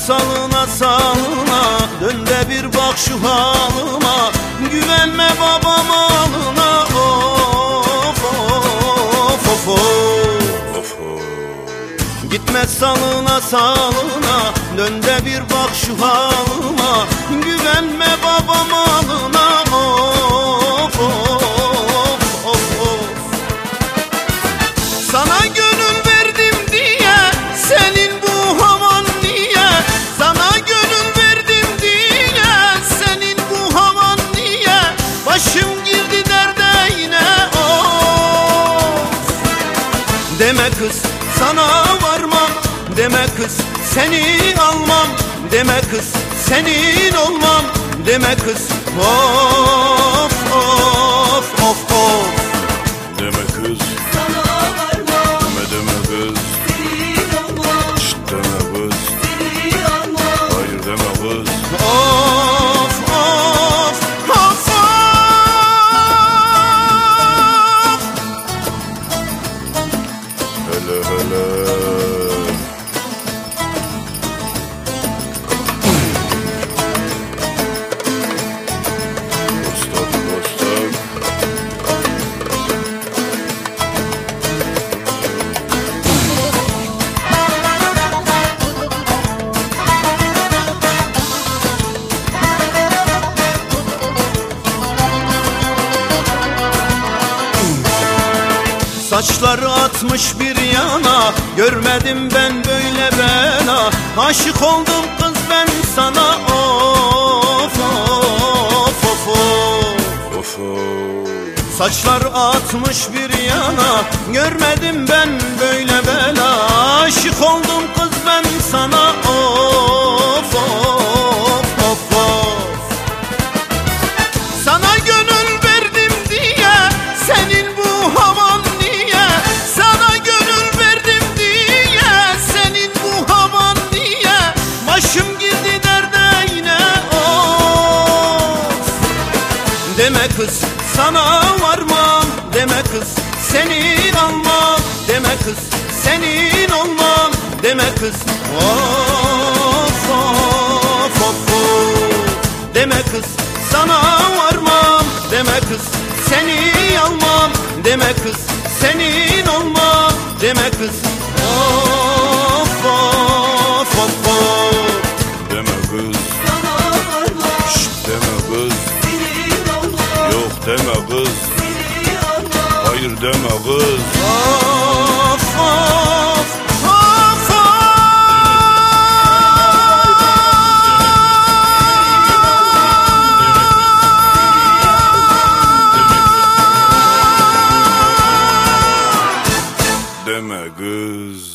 salına salına Dön de bir bak şu halıma Güvenme babam alına Of of of of. Of Gitme salına salına Dön de bir bak şu halıma Deme kız sana varmam. Deme kız seni almam. Deme kız senin olmam. Deme kız of Saçları atmış bir yana Görmedim ben böyle bela. Aşık oldum kız ben sana Of of of of Of. Of Saçlar atmış bir yana Görmedim ben böyle bela. Aşık oldum kız ben sana Of sana varmam Deme kız senin almam Deme kız senin olmam Deme kız of of of of. Deme kız sana varmam Deme kız seni almam Deme kız senin olmam Deme kız of of of of. Deme kız deme kız. Hayır deme kız. Of of Deme kız.